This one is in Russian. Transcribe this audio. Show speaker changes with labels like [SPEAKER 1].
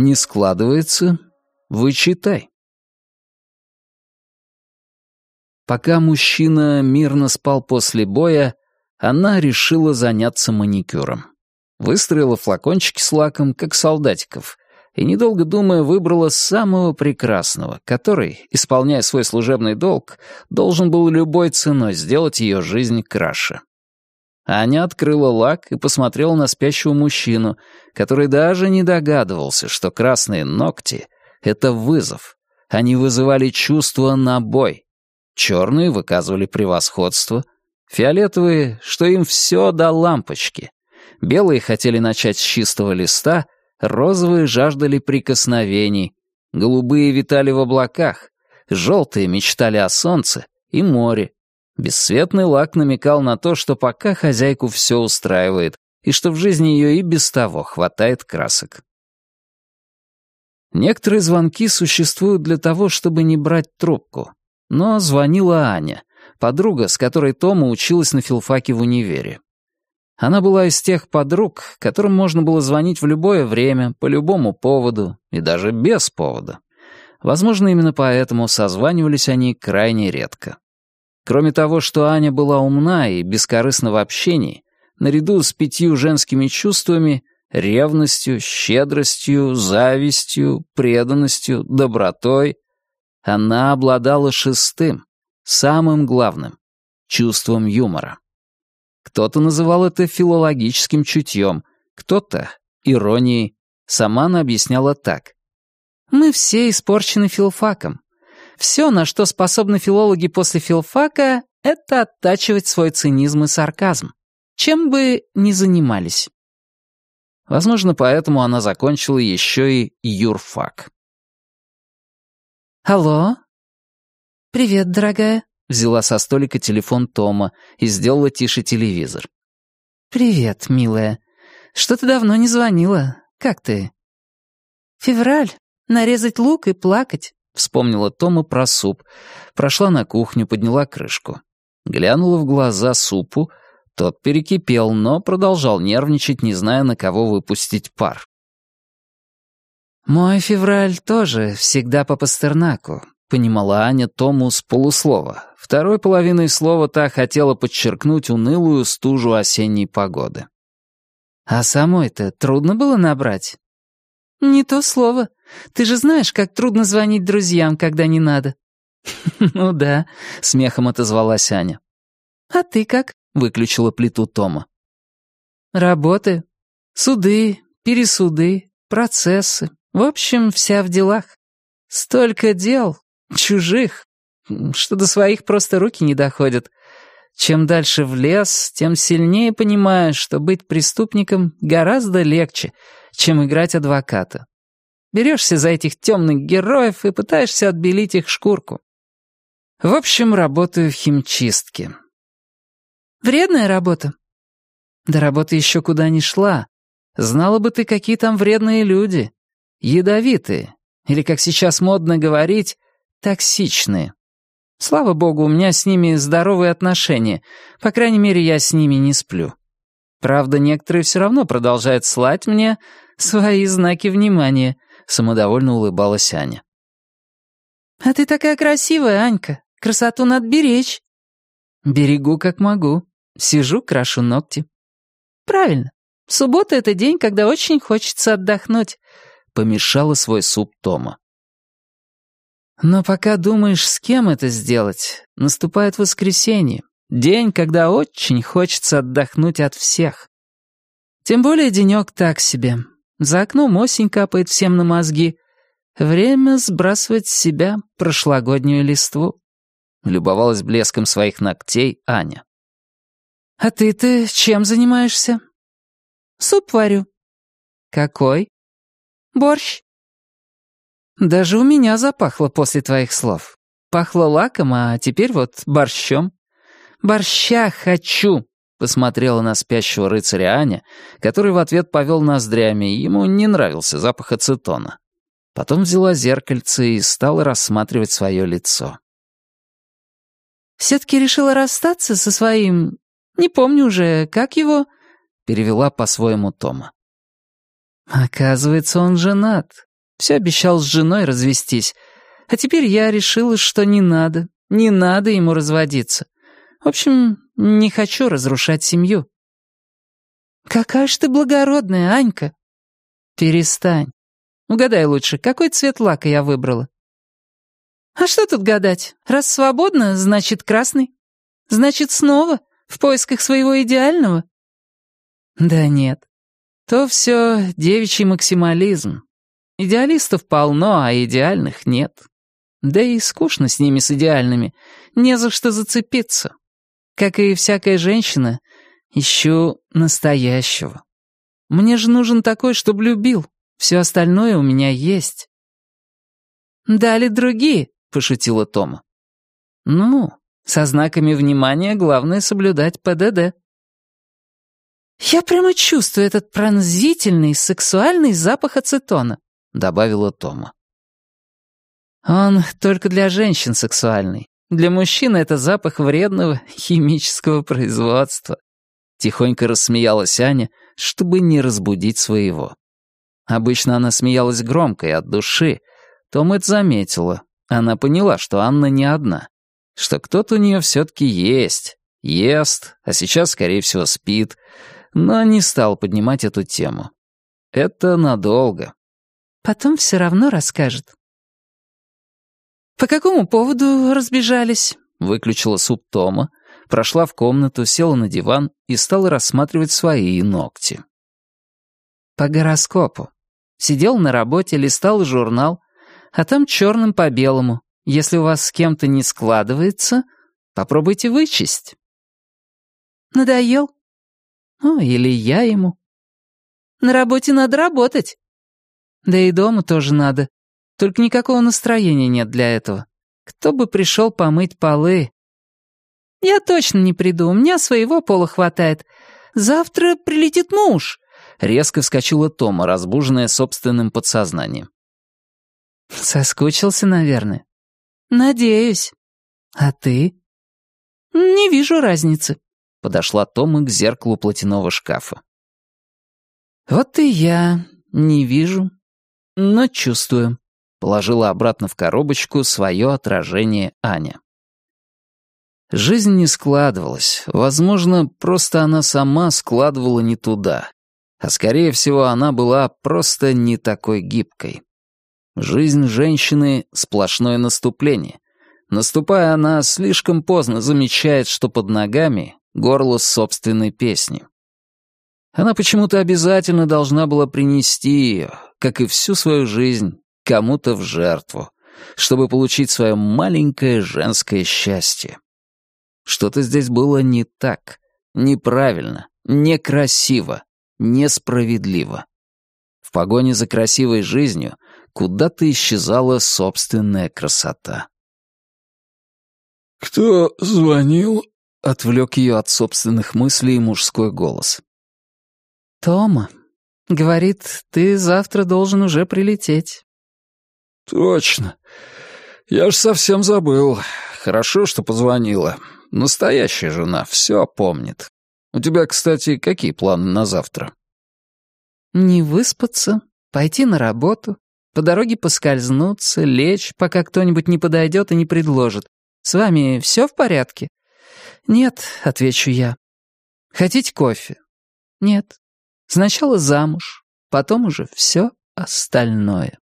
[SPEAKER 1] Не складывается? Вычитай. Пока мужчина мирно спал после боя, она решила заняться маникюром. Выстроила флакончики с лаком, как солдатиков, и, недолго думая, выбрала самого прекрасного, который, исполняя свой служебный долг, должен был любой ценой сделать ее жизнь краше. Аня открыла лак и посмотрела на спящего мужчину, который даже не догадывался, что красные ногти — это вызов. Они вызывали чувство на бой. Черные выказывали превосходство, фиолетовые, что им все до лампочки. Белые хотели начать с чистого листа — розовые жаждали прикосновений, голубые витали в облаках, желтые мечтали о солнце и море. Бесцветный лак намекал на то, что пока хозяйку все устраивает, и что в жизни ее и без того хватает красок. Некоторые звонки существуют для того, чтобы не брать трубку. Но звонила Аня, подруга, с которой Тома училась на филфаке в универе. Она была из тех подруг, которым можно было звонить в любое время, по любому поводу и даже без повода. Возможно, именно поэтому созванивались они крайне редко. Кроме того, что Аня была умна и бескорыстна в общении, наряду с пятью женскими чувствами — ревностью, щедростью, завистью, преданностью, добротой — она обладала шестым, самым главным — чувством юмора. Кто-то называл это филологическим чутьем, кто-то — иронией. Сама она объясняла так. «Мы все испорчены филфаком. Все, на что способны филологи после филфака, это оттачивать свой цинизм и сарказм, чем бы ни занимались». Возможно, поэтому она закончила еще и юрфак.
[SPEAKER 2] «Алло?» «Привет, дорогая»,
[SPEAKER 1] Взяла со столика телефон Тома и сделала тише телевизор.
[SPEAKER 2] «Привет, милая. Что-то давно не звонила. Как ты?» «Февраль. Нарезать лук и плакать», —
[SPEAKER 1] вспомнила Тома про суп. Прошла на кухню, подняла крышку. Глянула в глаза супу. Тот перекипел, но продолжал нервничать, не зная, на кого выпустить пар.
[SPEAKER 2] «Мой февраль тоже всегда по Пастернаку», — понимала Аня Тому с полуслова. Второй половиной слова та хотела подчеркнуть унылую стужу осенней погоды. «А самой-то трудно было набрать?» «Не то слово. Ты же знаешь, как трудно звонить друзьям, когда не надо».
[SPEAKER 1] «Ну да», — смехом отозвалась Аня.
[SPEAKER 2] «А ты как?» — выключила плиту Тома. «Работы. Суды, пересуды, процессы. В общем, вся в делах. Столько дел, чужих, что до своих просто руки не доходят. Чем дальше в лес, тем сильнее понимаешь, что быть преступником гораздо легче, чем играть адвоката. Берешься за этих темных героев и пытаешься отбелить их шкурку. В общем, работаю в химчистке. Вредная работа? До работы еще куда ни шла. Знала бы ты, какие там вредные люди. Ядовитые. Или, как сейчас модно говорить, токсичные. Слава богу, у меня с ними здоровые отношения. По крайней мере, я с ними не сплю. Правда, некоторые все равно продолжают слать мне свои знаки внимания», — самодовольно улыбалась Аня. «А ты такая красивая, Анька. Красоту надо беречь». «Берегу, как могу. Сижу, крашу ногти». «Правильно. Суббота — это день, когда очень хочется отдохнуть», — помешала свой суп Тома. Но пока думаешь, с кем это сделать, наступает воскресенье, день, когда очень хочется отдохнуть от всех. Тем более денек так себе. За окном осень капает всем на мозги. Время сбрасывать с себя прошлогоднюю листву. Любовалась блеском своих ногтей Аня. «А ты-то чем занимаешься?» «Суп варю». «Какой?» «Борщ». Даже у меня запахло после твоих слов. Пахло лаком, а теперь вот борщом. Борща хочу!» — посмотрела на спящего рыцаря Аня, который в ответ повел ноздрями, ему не нравился запах ацетона. Потом взяла зеркальце и стала рассматривать свое лицо. «Все-таки решила расстаться со своим... Не помню уже, как его...» — перевела по-своему Тома. «Оказывается, он женат. Все обещал с женой развестись. А теперь я решила, что не надо, не надо ему разводиться. В общем, не хочу разрушать семью». «Какая ж ты благородная, Анька!» «Перестань. Угадай лучше, какой цвет лака я выбрала?» «А что тут гадать? Раз свободно, значит, красный. Значит, снова в поисках своего идеального?» «Да нет. То все девичий максимализм. Идеалистов полно, а идеальных нет. Да и скучно с ними, с идеальными. Не за что зацепиться. Как и всякая женщина, ищу настоящего. Мне же нужен такой, чтобы любил. Все остальное у меня есть». «Дали другие», — пошутила Тома. «Ну, со знаками внимания главное соблюдать ПДД». «Я прямо чувствую этот пронзительный, сексуальный запах ацетона», — добавила Тома. «Он только для женщин сексуальный. Для мужчин это запах вредного химического производства», — тихонько рассмеялась Аня, чтобы не разбудить своего. Обычно она смеялась громко и от души. Том это заметила. Она поняла, что Анна не одна. Что кто-то у нее все-таки есть. Ест, а сейчас, скорее всего, спит. Но не стал поднимать эту тему. Это надолго. Потом все равно расскажет. «По какому поводу разбежались?» Выключила суп Тома, прошла в комнату, села на диван и стала рассматривать свои ногти. «По гороскопу. Сидел на работе, листал журнал, а там черным по белому. Если у вас с кем-то не складывается, попробуйте вычесть. Надоел? Ну, или я ему. На работе надо работать. Да и дома тоже надо. Только никакого настроения нет для этого. Кто бы пришел помыть полы? Я точно не приду, у меня своего пола хватает. Завтра прилетит муж. Резко вскочила Тома, разбуженная собственным подсознанием. «Соскучился, наверное?» «Надеюсь. А ты?» «Не вижу разницы», — подошла Тома к зеркалу платяного шкафа. «Вот и я не вижу, но чувствую», — положила обратно в коробочку свое отражение Аня. Жизнь не складывалась. Возможно, просто она сама складывала не туда а скорее всего она была просто не такой гибкой. Жизнь женщины — сплошное наступление. Наступая, она слишком поздно замечает, что под ногами горло собственной песни. Она почему-то обязательно должна была принести ее, как и всю свою жизнь, кому-то в жертву, чтобы получить свое маленькое женское счастье. Что-то здесь было не так, неправильно, некрасиво несправедливо. В погоне за красивой жизнью куда-то исчезала собственная красота.
[SPEAKER 3] «Кто звонил?» — отвлек ее от собственных мыслей мужской голос.
[SPEAKER 2] «Тома. Говорит, ты завтра должен уже прилететь».
[SPEAKER 3] «Точно. Я ж совсем забыл. Хорошо, что позвонила. Настоящая жена все помнит. У тебя, кстати, какие планы на завтра?»
[SPEAKER 2] «Не выспаться, пойти на работу, по дороге поскользнуться, лечь, пока кто-нибудь не подойдет и не предложит. С вами все в порядке?» «Нет», — отвечу я. «Хотите кофе?» «Нет. Сначала замуж, потом уже все остальное».